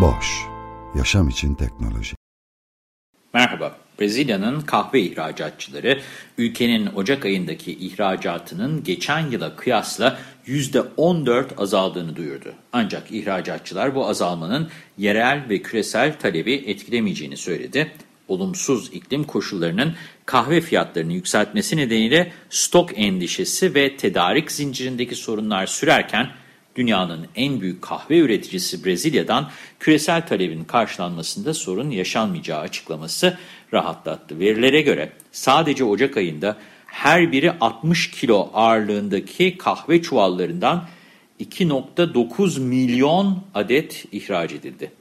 Boş, yaşam için teknoloji. Merhaba, Brezilya'nın kahve ihracatçıları ülkenin Ocak ayındaki ihracatının geçen yıla kıyasla %14 azaldığını duyurdu. Ancak ihracatçılar bu azalmanın yerel ve küresel talebi etkilemeyeceğini söyledi. Olumsuz iklim koşullarının kahve fiyatlarını yükseltmesi nedeniyle stok endişesi ve tedarik zincirindeki sorunlar sürerken dünyanın en büyük kahve üreticisi Brezilya'dan küresel talebin karşılanmasında sorun yaşanmayacağı açıklaması rahatlattı. Verilere göre sadece Ocak ayında her biri 60 kilo ağırlığındaki kahve çuvallarından 2.9 milyon adet ihraç edildi.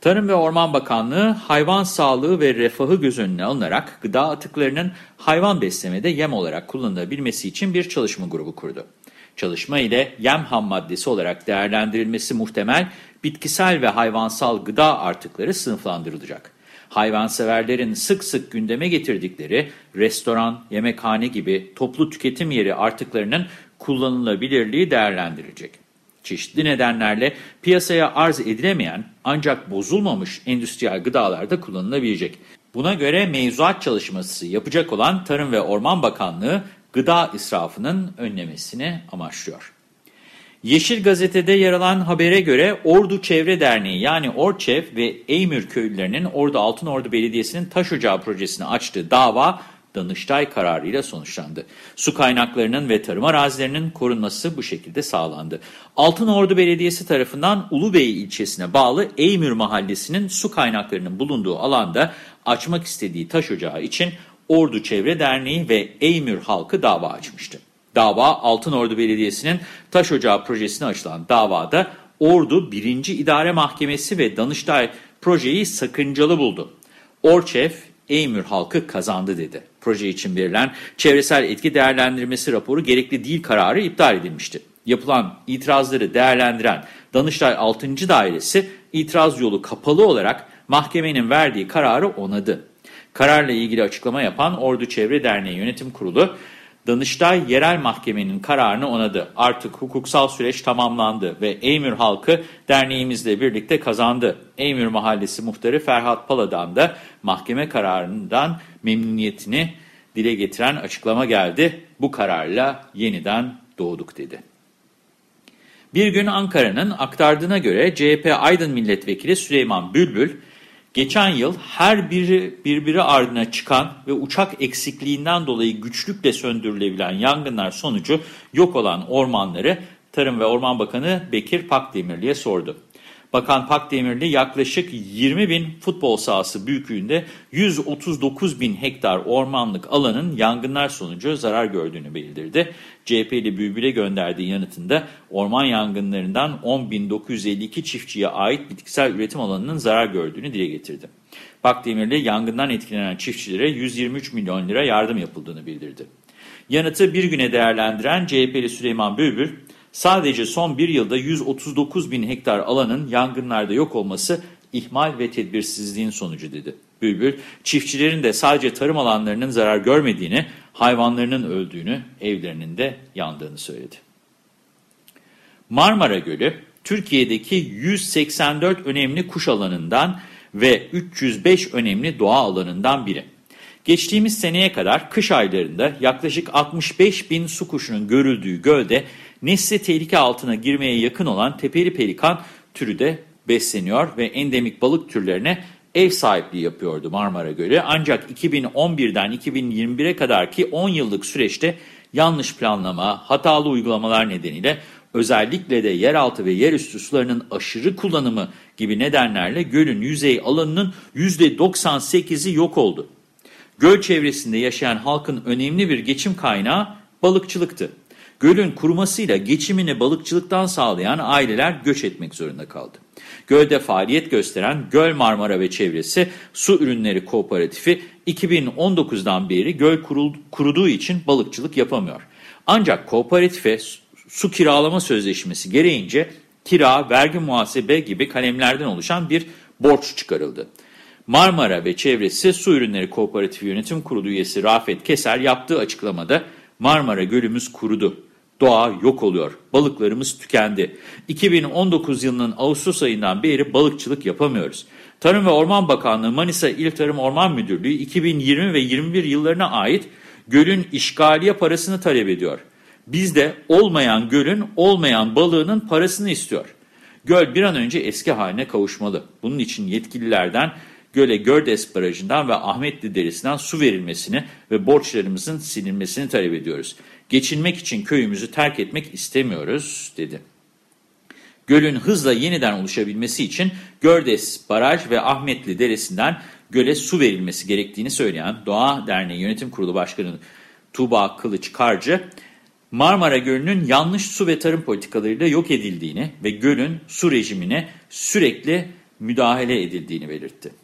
Tarım ve Orman Bakanlığı hayvan sağlığı ve refahı göz önüne alınarak gıda atıklarının hayvan beslemede yem olarak kullanılabilmesi için bir çalışma grubu kurdu. Çalışma ile yem ham maddesi olarak değerlendirilmesi muhtemel bitkisel ve hayvansal gıda artıkları sınıflandırılacak. Hayvanseverlerin sık sık gündeme getirdikleri restoran, yemekhane gibi toplu tüketim yeri artıklarının kullanılabilirliği değerlendirilecek. Çeşitli nedenlerle piyasaya arz edilemeyen ancak bozulmamış endüstriyel gıdalarda kullanılabilecek. Buna göre mevzuat çalışması yapacak olan Tarım ve Orman Bakanlığı gıda israfının önlemesini amaçlıyor. Yeşil Gazete'de yer alan habere göre Ordu Çevre Derneği yani Orçev ve Eymür köylülerinin Ordu Altınordu Belediyesi'nin taş ocağı projesini açtığı dava Danıştay kararıyla sonuçlandı. Su kaynaklarının ve tarım arazilerinin korunması bu şekilde sağlandı. Altınordu Belediyesi tarafından Ulubey ilçesine bağlı Eymür mahallesinin su kaynaklarının bulunduğu alanda açmak istediği taş ocağı için Ordu Çevre Derneği ve Eymür halkı dava açmıştı. Dava Altınordu Belediyesi'nin taş ocağı projesine açılan davada Ordu 1. İdare Mahkemesi ve Danıştay projeyi sakıncalı buldu. Orçev, Eymür halkı kazandı dedi. Proje için verilen çevresel etki değerlendirmesi raporu gerekli değil kararı iptal edilmişti. Yapılan itirazları değerlendiren Danıştay 6. Dairesi itiraz yolu kapalı olarak mahkemenin verdiği kararı onadı. Kararla ilgili açıklama yapan Ordu Çevre Derneği Yönetim Kurulu, Danıştay Yerel Mahkemenin kararını onadı. Artık hukuksal süreç tamamlandı ve Eymür halkı derneğimizle birlikte kazandı. Eymür Mahallesi muhtarı Ferhat Pala'dan da mahkeme kararından memnuniyetini dile getiren açıklama geldi. Bu kararla yeniden doğduk dedi. Bir gün Ankara'nın aktardığına göre CHP Aydın Milletvekili Süleyman Bülbül, Geçen yıl her biri birbiri ardına çıkan ve uçak eksikliğinden dolayı güçlükle söndürülebilen yangınlar sonucu yok olan ormanları Tarım ve Orman Bakanı Bekir Pakdemirli'ye sordu. Bakan Pakdemirli yaklaşık 20 bin futbol sahası büyüklüğünde 139 bin hektar ormanlık alanın yangınlar sonucu zarar gördüğünü bildirdi. CHP'li Bülbül'e gönderdiği yanıtında orman yangınlarından 10.952 çiftçiye ait bitkisel üretim alanının zarar gördüğünü dile getirdi. Pakdemirli yangından etkilenen çiftçilere 123 milyon lira yardım yapıldığını bildirdi. Yanıtı bir güne değerlendiren CHP'li Süleyman Bülbül, Sadece son bir yılda 139 bin hektar alanın yangınlarda yok olması ihmal ve tedbirsizliğin sonucu dedi. Bülbül, çiftçilerin de sadece tarım alanlarının zarar görmediğini, hayvanlarının öldüğünü, evlerinin de yandığını söyledi. Marmara Gölü, Türkiye'deki 184 önemli kuş alanından ve 305 önemli doğa alanından biri. Geçtiğimiz seneye kadar kış aylarında yaklaşık 65 bin su kuşunun görüldüğü gölde nesli tehlike altına girmeye yakın olan tepeli pelikan türü de besleniyor ve endemik balık türlerine ev sahipliği yapıyordu Marmara Gölü. Ancak 2011'den 2021'e kadar ki 10 yıllık süreçte yanlış planlama, hatalı uygulamalar nedeniyle özellikle de yeraltı ve yerüstü sularının aşırı kullanımı gibi nedenlerle gölün yüzey alanının %98'i yok oldu. Göl çevresinde yaşayan halkın önemli bir geçim kaynağı balıkçılıktı. Gölün kurumasıyla geçimini balıkçılıktan sağlayan aileler göç etmek zorunda kaldı. Gölde faaliyet gösteren Göl Marmara ve Çevresi Su Ürünleri Kooperatifi 2019'dan beri göl kuruduğu için balıkçılık yapamıyor. Ancak kooperatife su kiralama sözleşmesi gereğince kira, vergi muhasebe gibi kalemlerden oluşan bir borç çıkarıldı. Marmara ve Çevresi Su Ürünleri Kooperatifi Yönetim Kurulu üyesi Rafet Keser yaptığı açıklamada Marmara Gölümüz kurudu. Doğa yok oluyor. Balıklarımız tükendi. 2019 yılının Ağustos ayından beri balıkçılık yapamıyoruz. Tarım ve Orman Bakanlığı Manisa İl Tarım Orman Müdürlüğü 2020 ve 2021 yıllarına ait gölün işgaliye parasını talep ediyor. Biz de olmayan gölün olmayan balığının parasını istiyor. Göl bir an önce eski haline kavuşmalı. Bunun için yetkililerden göle Gördes Barajı'ndan ve Ahmetli Deresi'nden su verilmesini ve borçlarımızın silinmesini talep ediyoruz. Geçinmek için köyümüzü terk etmek istemiyoruz, dedi. Gölün hızla yeniden oluşabilmesi için Gördes Baraj ve Ahmetli Deresi'nden göle su verilmesi gerektiğini söyleyen Doğa Derneği Yönetim Kurulu Başkanı Tuğba Kılıç Karcı, Marmara Gölü'nün yanlış su ve tarım politikalarıyla yok edildiğini ve gölün su rejimine sürekli müdahale edildiğini belirtti.